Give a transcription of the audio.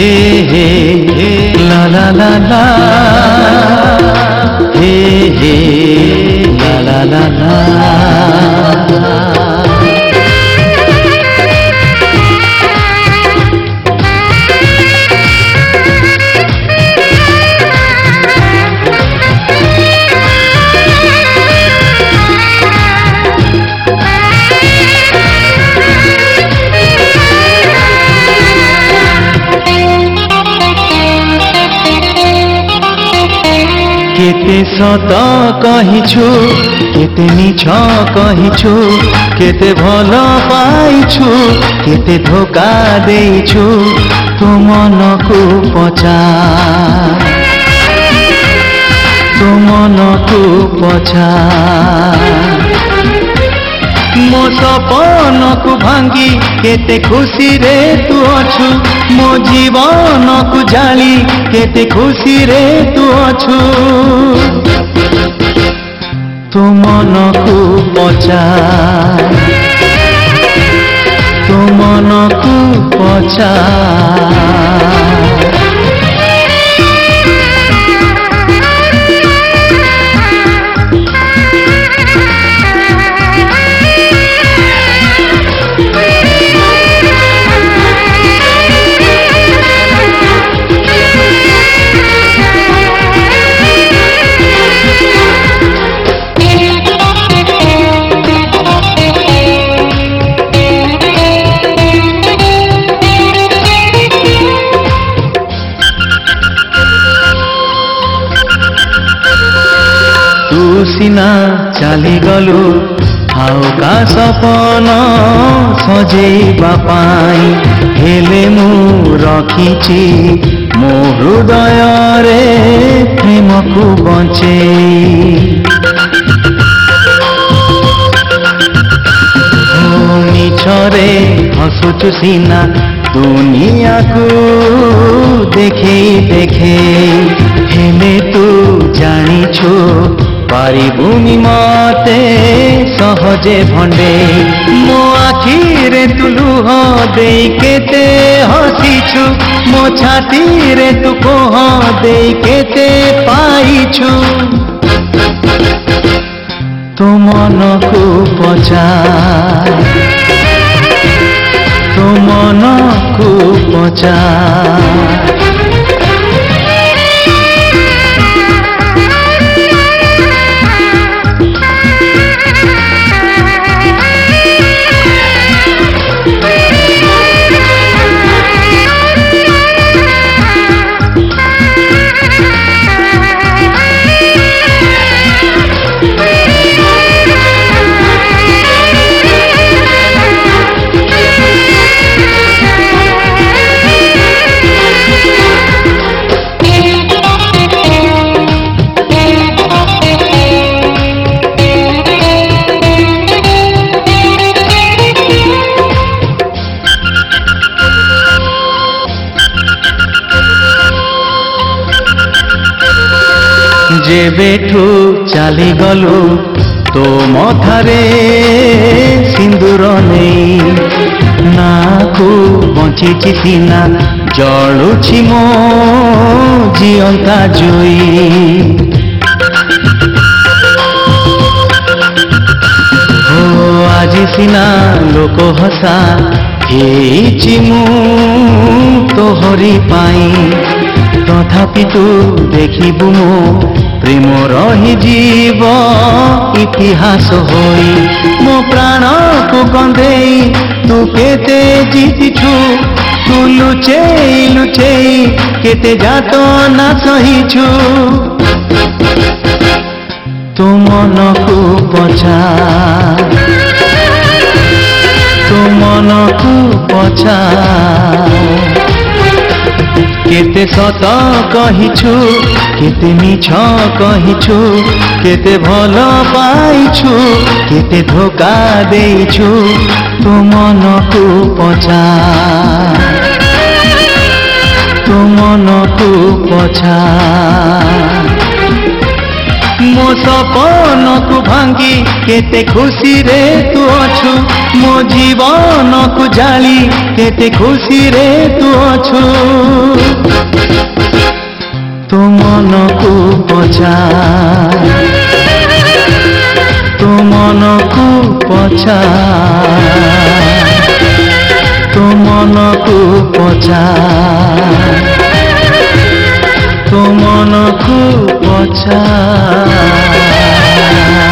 হে হে হে লা লা লা লা হে হে লা লা লা লা କେତେ ସତ କହିଛୁ କେତେ ମିଛ କହିଛୁ କେତେ ଭଲ ପାଇଛୁ କେତେ ଧୋକା ଦେଇଛୁ ତୁ ମନକୁ ପଚା ତୁ ମନକୁ ପଚା ଜୀବନକୁ ଭାଙ୍ଗି କେତେ ଖୁସିରେ ତୁ ଅଛୁ ମୋ ଜୀବନକୁ ଜାଳି କେତେ ଖୁସିରେ ତୁ ଅଛୁ ତୁ ମନକୁ ପଚା ତୁ ମନକୁ ପଚା ସିନା ଚାଲିଗଲୁ ଆଉ କା ସପନ ସଜେଇବା ପାଇଁ ହେଲେ ମୁଁ ରଖିଛି ମୋ ହୃଦୟରେ ପ୍ରେମକୁ ବଞ୍ଚେଇ ମିଛରେ ହସୁଛୁ ସିନା দুনিয়াকু দেখেই দেখে হেলে তু জানিছো পারি ভূমি মতে সহজে ভণ্ডে মো আখিরে তুলু হ কেতে হসিছু মো ছাতিরে তু কোহ কেতে পাইছু তো মনকু পচায় তো মনকু পচায় যে বেঠু চালি গলু তো মথারে সিন্দুর নেই নাকু বঞ্চিছি সিনা জଳୁଛି ମୋ ଜିଅନ୍ତା ଜୋଇ ଓ ଆଜି ସିନା ଲୋକ ହସା ହେଇଛି ମୁଁ ତୋହରି ପାଇଁ ତଥାପି ତୁ ଦେଖିବୁ ମୋ প্রেম রহি জীব ইতিহাস হই মো প্রাণকু কন্দেই তু কেতে জিতিছু তু লুচেই লুচেই কেতে যাত না সহিছু তো মনকু পচা তো মনকু পচা কেতে সত কহিছু কেতে মিছ কহিছু কেতে ভাল পাইছু কেতে ধোকা দেইছু তো মনকু পচা তো মনকু পছা ମୋ ସପନକୁ ଭାଙ୍ଗି କେତେ ଖୁସିରେ ତୁ ଅଛୁ ମୋ ଜୀବନକୁ ଜାଳି କେତେ ଖୁସିରେ ତୁ ଅଛୁ ତୋ ମନକୁ ପଚାର ତୋ ମନକୁ ପଚାର ତୋ ମନକୁ ପଚାର ତୋ ମନକୁ ପଚାର